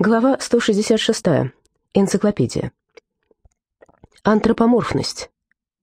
Глава 166. Энциклопедия. Антропоморфность.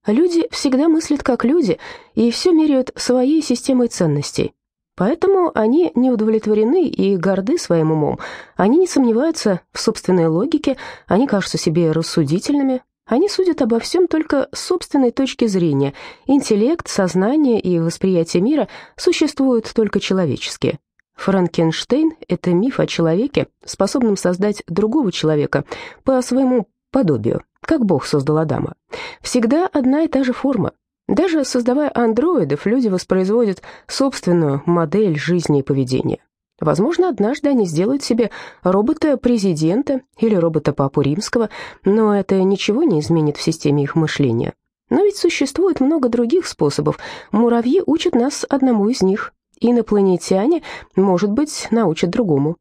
Люди всегда мыслят как люди и все меряют своей системой ценностей. Поэтому они не удовлетворены и горды своим умом. Они не сомневаются в собственной логике, они кажутся себе рассудительными, они судят обо всем только с собственной точки зрения. Интеллект, сознание и восприятие мира существуют только человеческие. Франкенштейн — это миф о человеке, способном создать другого человека по своему подобию, как Бог создал Адама. Всегда одна и та же форма. Даже создавая андроидов, люди воспроизводят собственную модель жизни и поведения. Возможно, однажды они сделают себе робота-президента или робота-папу римского, но это ничего не изменит в системе их мышления. Но ведь существует много других способов. Муравьи учат нас одному из них инопланетяне, может быть, научат другому.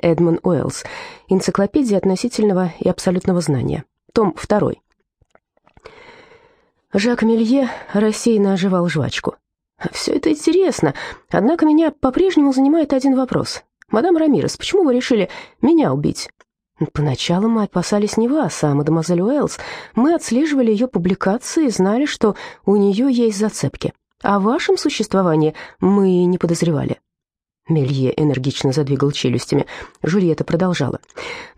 Эдмон Уэллс. Энциклопедия относительного и абсолютного знания. Том 2. Жак Мелье рассеянно оживал жвачку. «Все это интересно, однако меня по-прежнему занимает один вопрос. Мадам Рамирес, почему вы решили меня убить?» «Поначалу мы опасались не вас, а мадемуазель Уэллс. Мы отслеживали ее публикации и знали, что у нее есть зацепки. О вашем существовании мы не подозревали». Мелье энергично задвигал челюстями. Жульетта продолжала.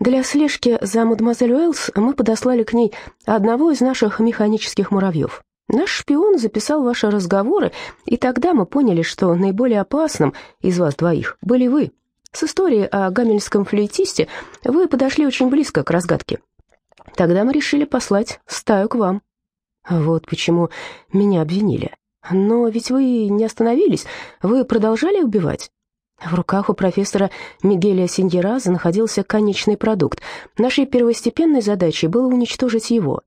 «Для слежки за мадемуазель Уэллс мы подослали к ней одного из наших механических муравьев. Наш шпион записал ваши разговоры, и тогда мы поняли, что наиболее опасным из вас двоих были вы. С историей о гамельском флейтисте вы подошли очень близко к разгадке. Тогда мы решили послать стаю к вам. Вот почему меня обвинили. Но ведь вы не остановились, вы продолжали убивать. В руках у профессора Мигеля Синьераза находился конечный продукт. Нашей первостепенной задачей было уничтожить его.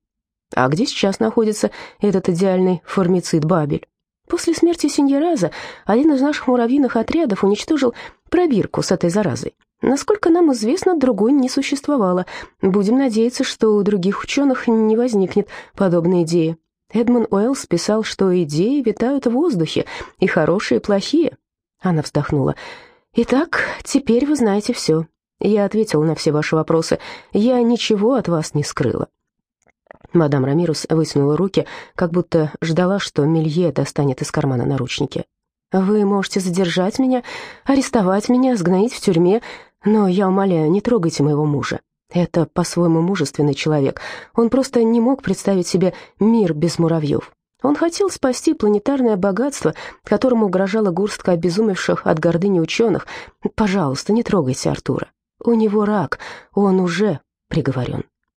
А где сейчас находится этот идеальный формицид Бабель? После смерти Синьераза один из наших муравьиных отрядов уничтожил пробирку с этой заразой. Насколько нам известно, другой не существовало. Будем надеяться, что у других ученых не возникнет подобной идеи. Эдмон Уэллс писал, что идеи витают в воздухе, и хорошие, и плохие. Она вздохнула. «Итак, теперь вы знаете все. Я ответила на все ваши вопросы. Я ничего от вас не скрыла». Мадам Рамирус вытянула руки, как будто ждала, что Мелье достанет из кармана наручники. «Вы можете задержать меня, арестовать меня, сгноить в тюрьме, но я умоляю, не трогайте моего мужа. Это по-своему мужественный человек. Он просто не мог представить себе мир без муравьев. Он хотел спасти планетарное богатство, которому угрожала горстка обезумевших от гордыни ученых. Пожалуйста, не трогайте Артура. У него рак, он уже приговорен.